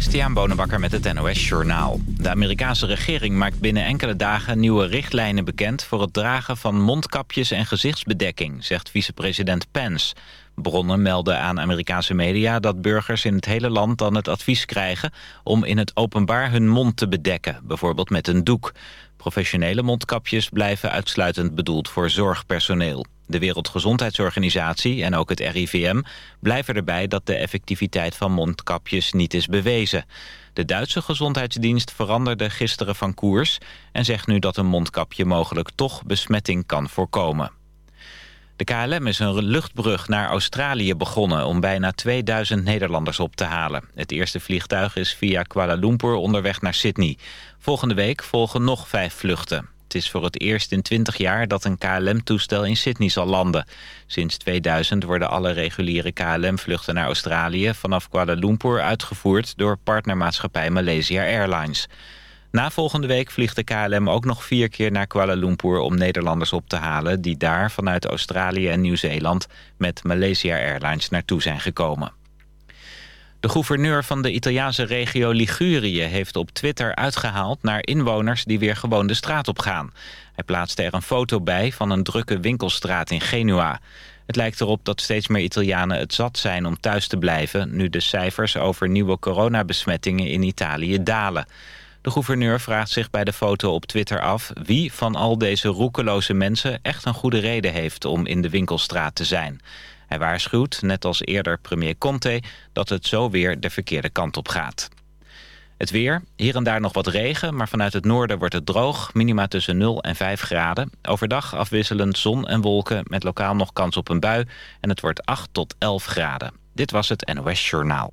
Christian Bonenbakker met het NOS Journaal. De Amerikaanse regering maakt binnen enkele dagen nieuwe richtlijnen bekend... voor het dragen van mondkapjes en gezichtsbedekking, zegt vicepresident Pence. Bronnen melden aan Amerikaanse media dat burgers in het hele land dan het advies krijgen... om in het openbaar hun mond te bedekken, bijvoorbeeld met een doek. Professionele mondkapjes blijven uitsluitend bedoeld voor zorgpersoneel. De Wereldgezondheidsorganisatie en ook het RIVM blijven erbij dat de effectiviteit van mondkapjes niet is bewezen. De Duitse gezondheidsdienst veranderde gisteren van koers en zegt nu dat een mondkapje mogelijk toch besmetting kan voorkomen. De KLM is een luchtbrug naar Australië begonnen om bijna 2000 Nederlanders op te halen. Het eerste vliegtuig is via Kuala Lumpur onderweg naar Sydney. Volgende week volgen nog vijf vluchten. Het is voor het eerst in 20 jaar dat een KLM-toestel in Sydney zal landen. Sinds 2000 worden alle reguliere KLM-vluchten naar Australië... vanaf Kuala Lumpur uitgevoerd door partnermaatschappij Malaysia Airlines. Na volgende week vliegt de KLM ook nog vier keer naar Kuala Lumpur... om Nederlanders op te halen die daar vanuit Australië en Nieuw-Zeeland... met Malaysia Airlines naartoe zijn gekomen. De gouverneur van de Italiaanse regio Ligurië heeft op Twitter uitgehaald naar inwoners die weer gewoon de straat op gaan. Hij plaatste er een foto bij van een drukke winkelstraat in Genua. Het lijkt erop dat steeds meer Italianen het zat zijn om thuis te blijven... nu de cijfers over nieuwe coronabesmettingen in Italië dalen. De gouverneur vraagt zich bij de foto op Twitter af... wie van al deze roekeloze mensen echt een goede reden heeft om in de winkelstraat te zijn... Hij waarschuwt, net als eerder premier Conte, dat het zo weer de verkeerde kant op gaat. Het weer, hier en daar nog wat regen, maar vanuit het noorden wordt het droog. Minima tussen 0 en 5 graden. Overdag afwisselend zon en wolken met lokaal nog kans op een bui. En het wordt 8 tot 11 graden. Dit was het NOS Journaal.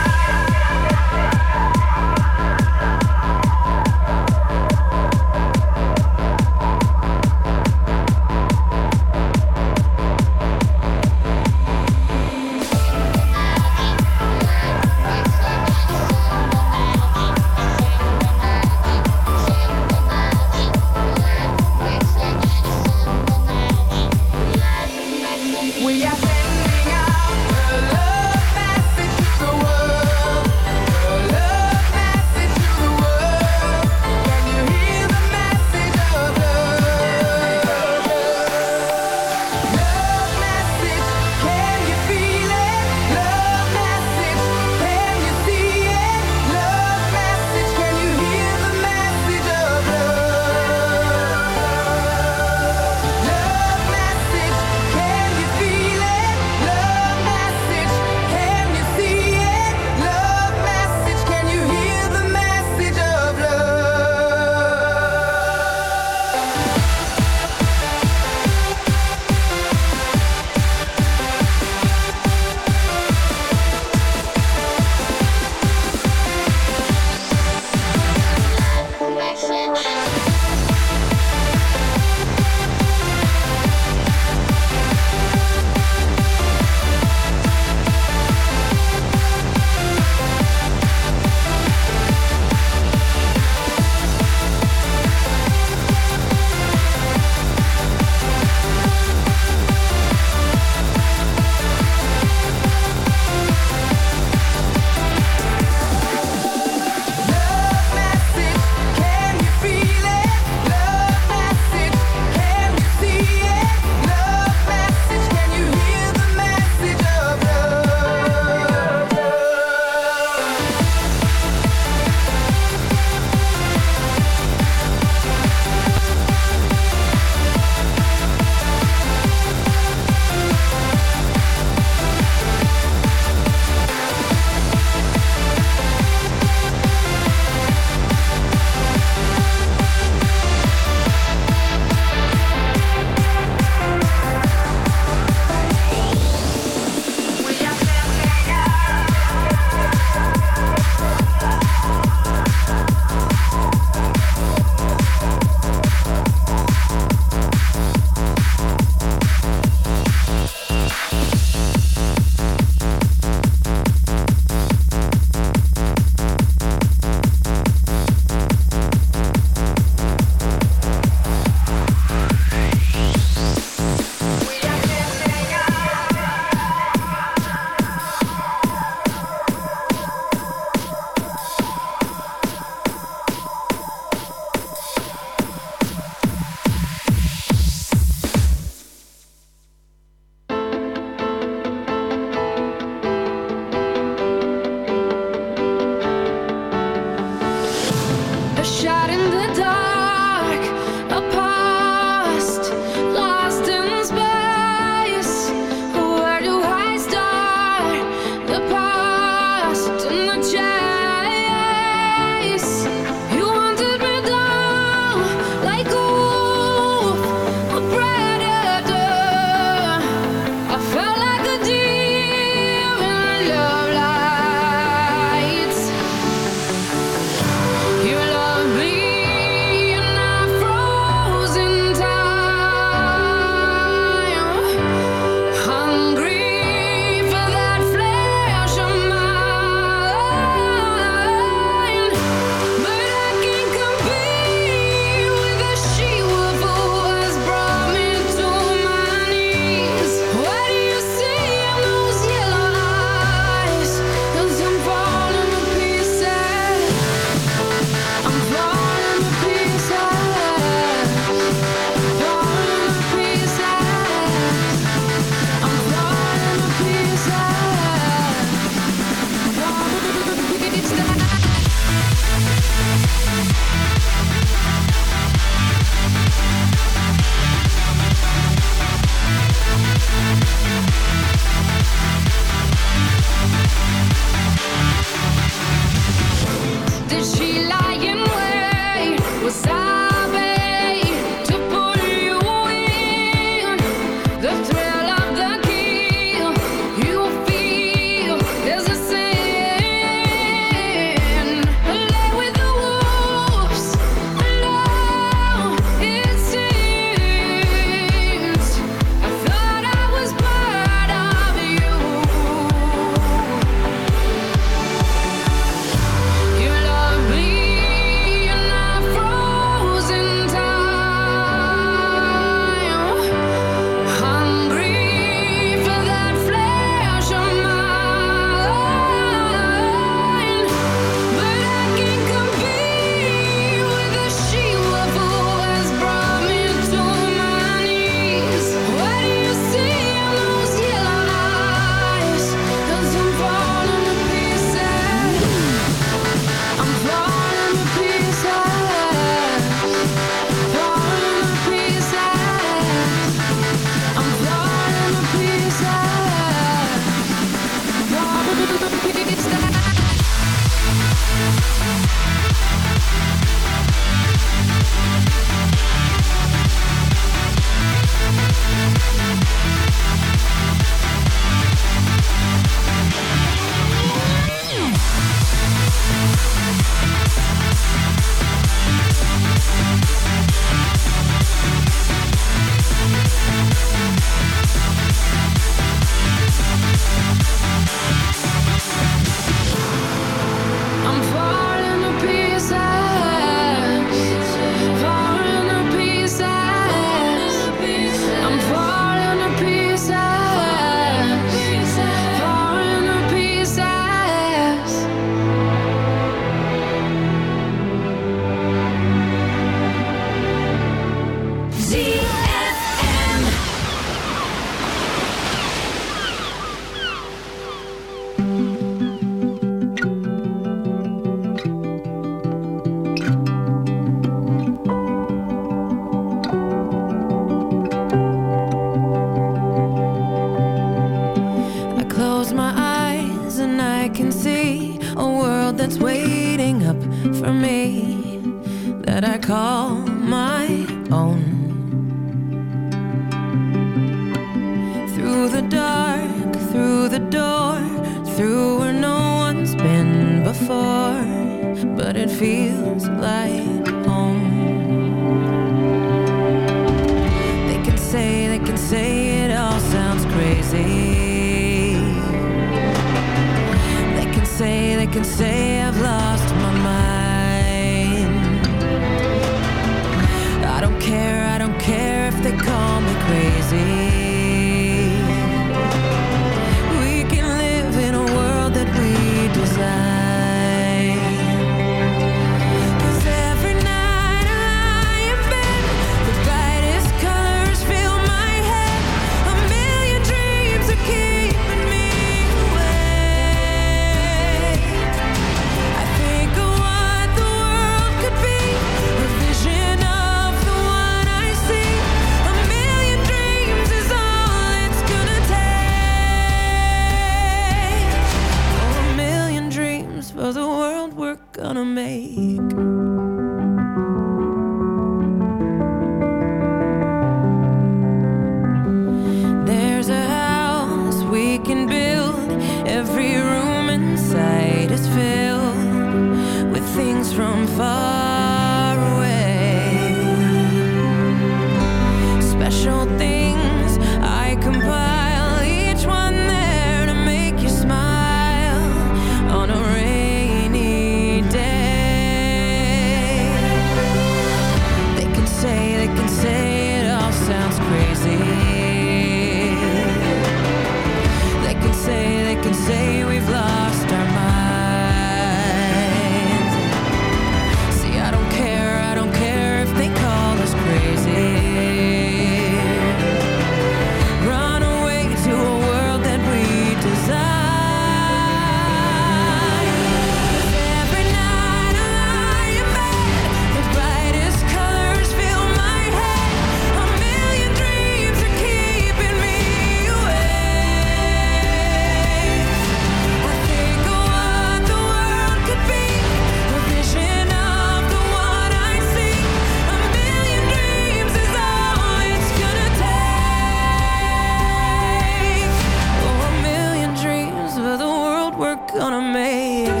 Gonna make.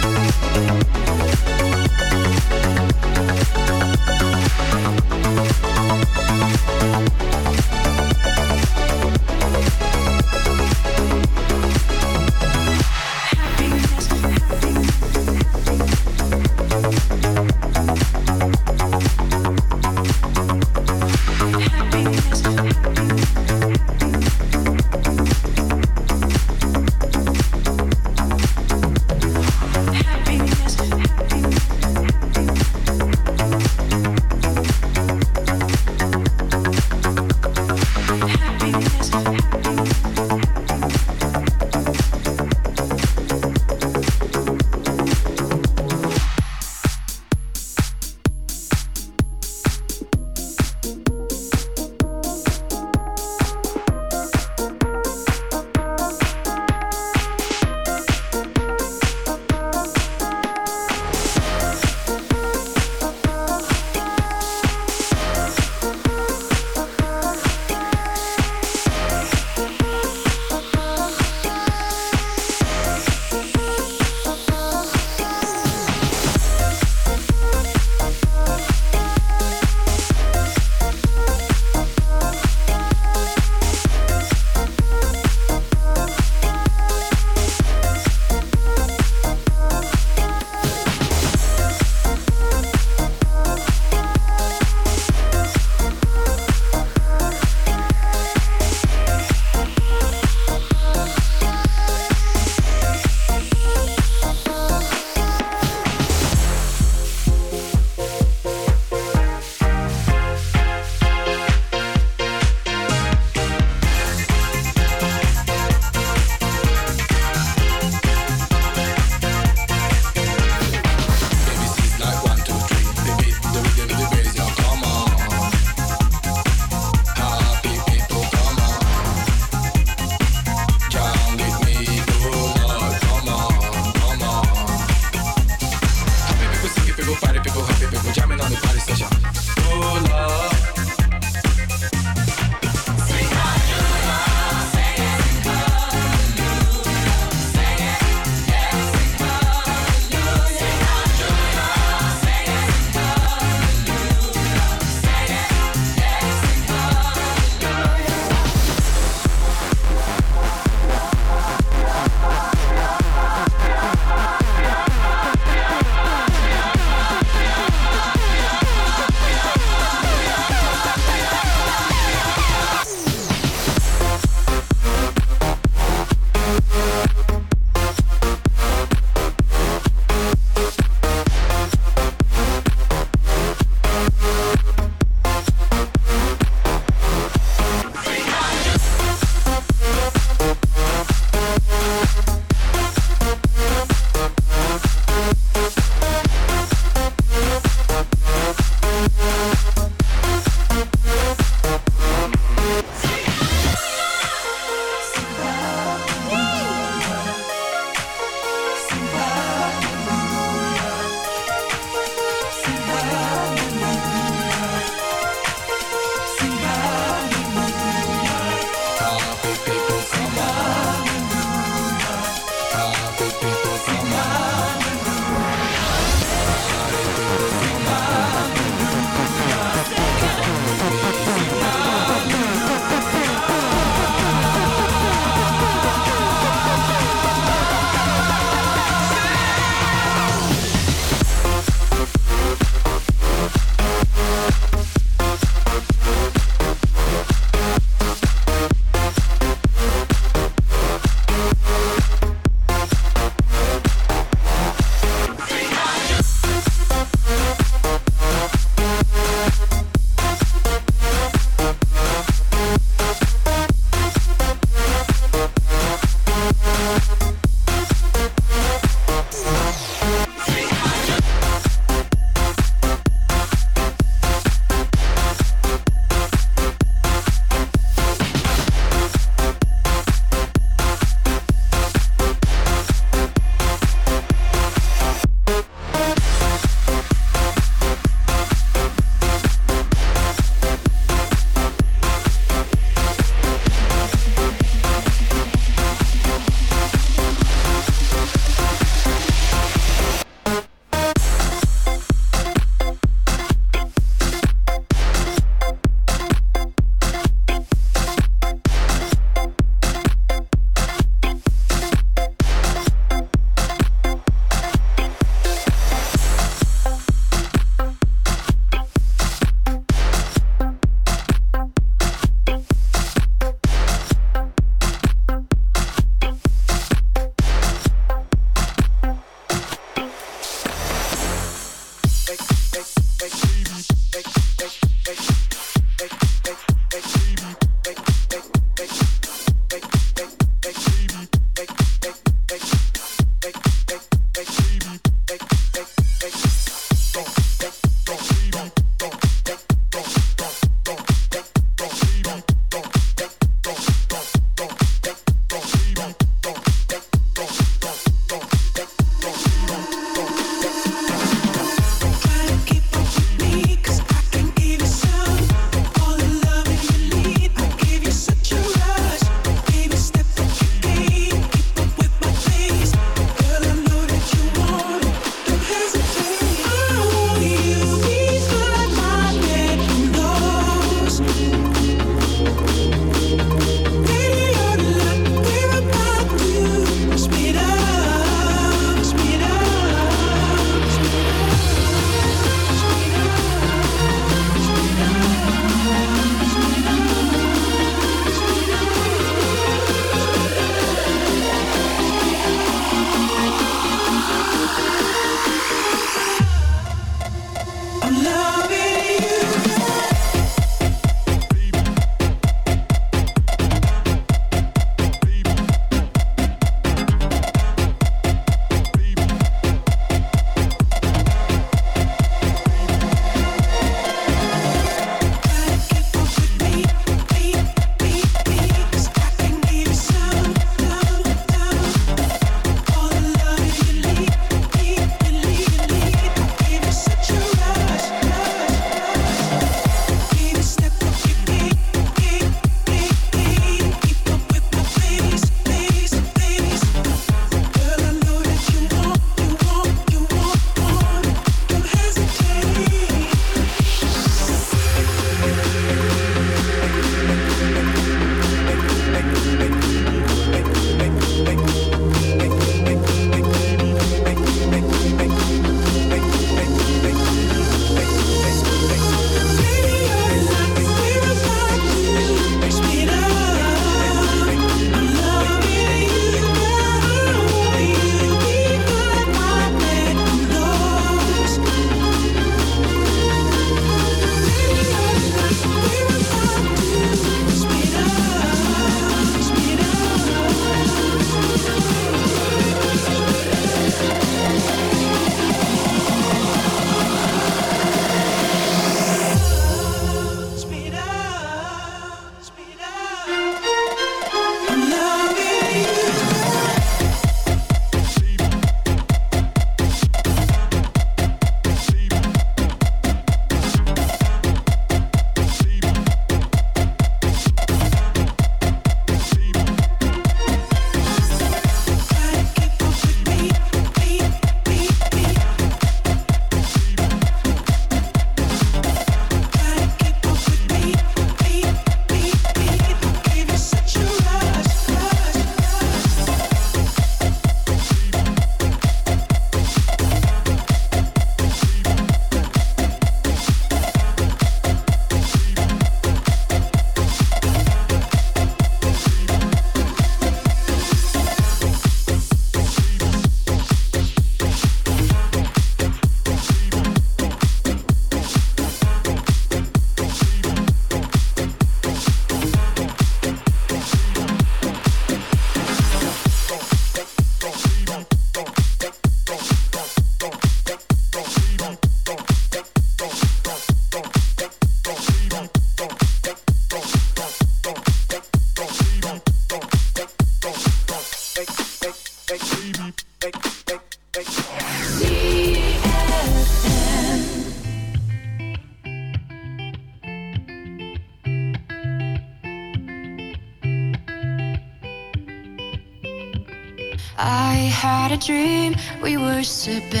C'est ça.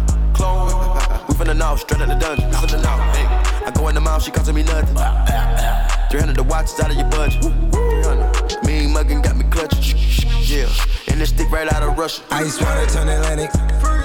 Know, straight out the dungeon. I go in the mouth, she costing me nothing. 300 the watches out of your budget. 300. Mean muggin' got me clutching. Yeah, and this stick right out of Russia. Ice water turn Atlantic.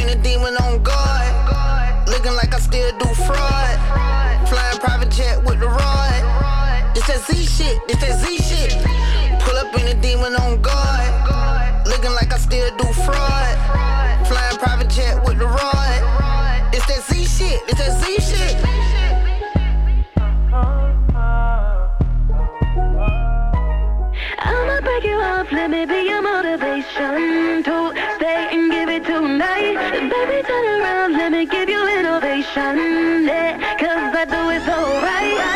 In a demon on guard. Looking like I still do fraud. Flying private jet with the rod. It's that Z shit, it's that Z shit. Pull up in a demon on guard. Looking like I still do fraud. Flying private jet with the rod. It's that Z shit, it's that Z shit. I'ma break you off, let me be your motivation to Baby, turn around, let me give you innovation. Yeah, cause I do it so right.